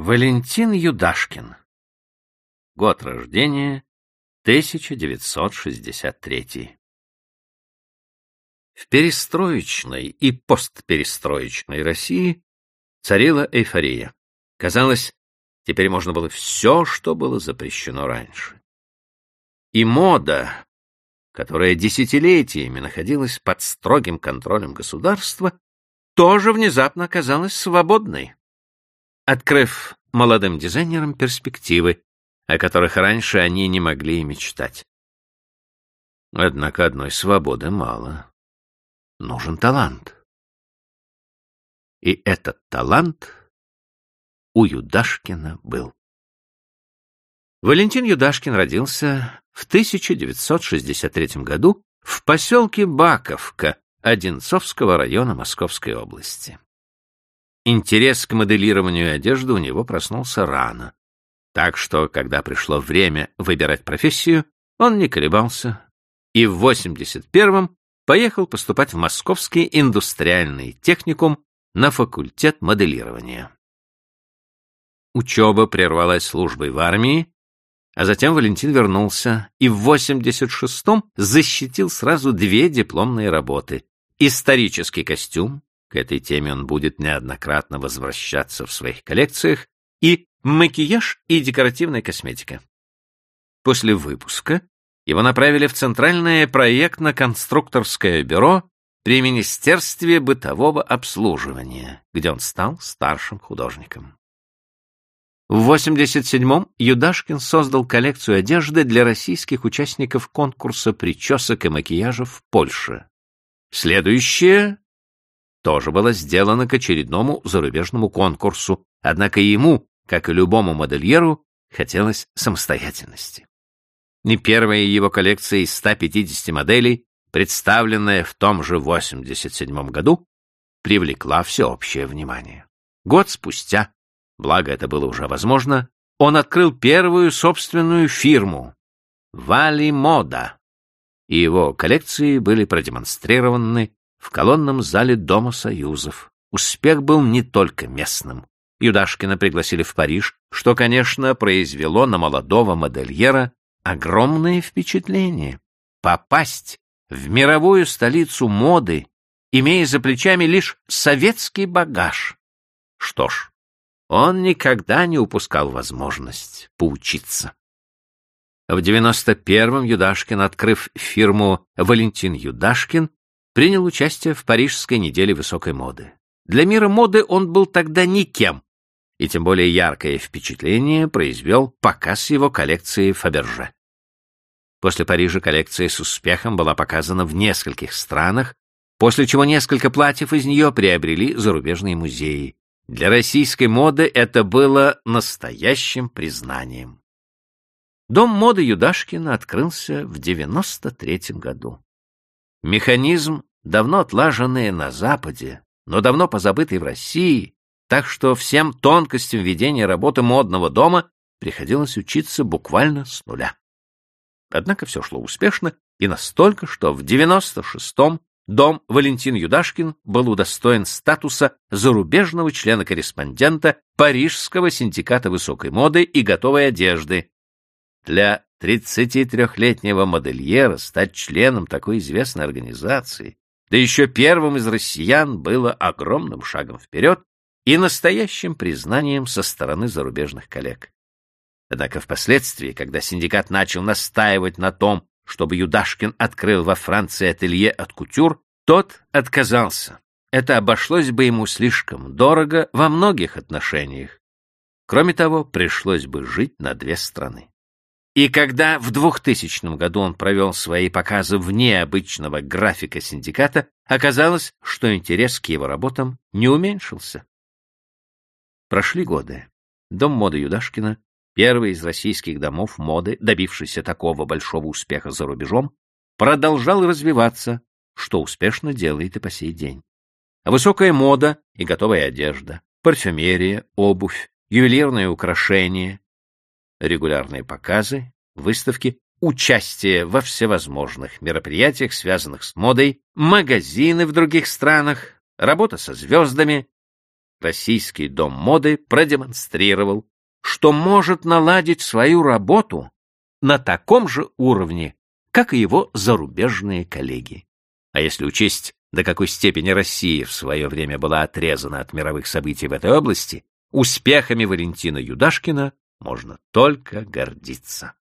Валентин Юдашкин. Год рождения 1963. В перестроечной и постперестроечной России царила эйфория. Казалось, теперь можно было все, что было запрещено раньше. И мода, которая десятилетиями находилась под строгим контролем государства, тоже внезапно оказалась свободной открыв молодым дизайнерам перспективы, о которых раньше они не могли и мечтать. Однако одной свободы мало. Нужен талант. И этот талант у Юдашкина был. Валентин Юдашкин родился в 1963 году в поселке Баковка Одинцовского района Московской области. Интерес к моделированию одежды у него проснулся рано. Так что, когда пришло время выбирать профессию, он не колебался и в 81-м поехал поступать в Московский индустриальный техникум на факультет моделирования. Учеба прервалась службой в армии, а затем Валентин вернулся и в 86-м защитил сразу две дипломные работы — исторический костюм к этой теме он будет неоднократно возвращаться в своих коллекциях, и макияж и декоративная косметика. После выпуска его направили в Центральное проектно-конструкторское бюро при Министерстве бытового обслуживания, где он стал старшим художником. В 87-м Юдашкин создал коллекцию одежды для российских участников конкурса причесок и макияжа в Польше. Следующее тоже было сделано к очередному зарубежному конкурсу, однако ему, как и любому модельеру, хотелось самостоятельности. Не первая его коллекция из 150 моделей, представленная в том же 87 году, привлекла всеобщее внимание. Год спустя, благо это было уже возможно, он открыл первую собственную фирму «Вали Мода», и его коллекции были продемонстрированы в колонном зале Дома Союзов. Успех был не только местным. Юдашкина пригласили в Париж, что, конечно, произвело на молодого модельера огромное впечатление. Попасть в мировую столицу моды, имея за плечами лишь советский багаж. Что ж, он никогда не упускал возможность поучиться. В 91-м Юдашкин, открыв фирму «Валентин Юдашкин», принял участие в Парижской неделе высокой моды. Для мира моды он был тогда никем, и тем более яркое впечатление произвел показ его коллекции Фаберже. После Парижа коллекция с успехом была показана в нескольких странах, после чего несколько платьев из нее приобрели зарубежные музеи. Для российской моды это было настоящим признанием. Дом моды Юдашкина открылся в 93 году. Механизм давно отлаженные на Западе, но давно позабытые в России, так что всем тонкостям ведения работы модного дома приходилось учиться буквально с нуля. Однако все шло успешно и настолько, что в 96-м дом Валентин Юдашкин был удостоен статуса зарубежного члена-корреспондента Парижского синдиката высокой моды и готовой одежды. Для 33-летнего модельера стать членом такой известной организации да еще первым из россиян было огромным шагом вперед и настоящим признанием со стороны зарубежных коллег. Однако впоследствии, когда синдикат начал настаивать на том, чтобы Юдашкин открыл во Франции ателье от кутюр, тот отказался. Это обошлось бы ему слишком дорого во многих отношениях. Кроме того, пришлось бы жить на две страны. И когда в 2000 году он провел свои показы вне обычного графика синдиката, оказалось, что интерес к его работам не уменьшился. Прошли годы. Дом моды Юдашкина, первый из российских домов моды, добившийся такого большого успеха за рубежом, продолжал развиваться, что успешно делает и по сей день. Высокая мода и готовая одежда, парфюмерия, обувь, ювелирные украшения, регулярные показы, выставки, участие во всевозможных мероприятиях, связанных с модой, магазины в других странах, работа со звездами. российский дом моды продемонстрировал, что может наладить свою работу на таком же уровне, как и его зарубежные коллеги. А если учесть, до какой степени Россия в свое время была отрезана от мировых событий в этой области, успехами Валентина Юдашкина можно только гордиться.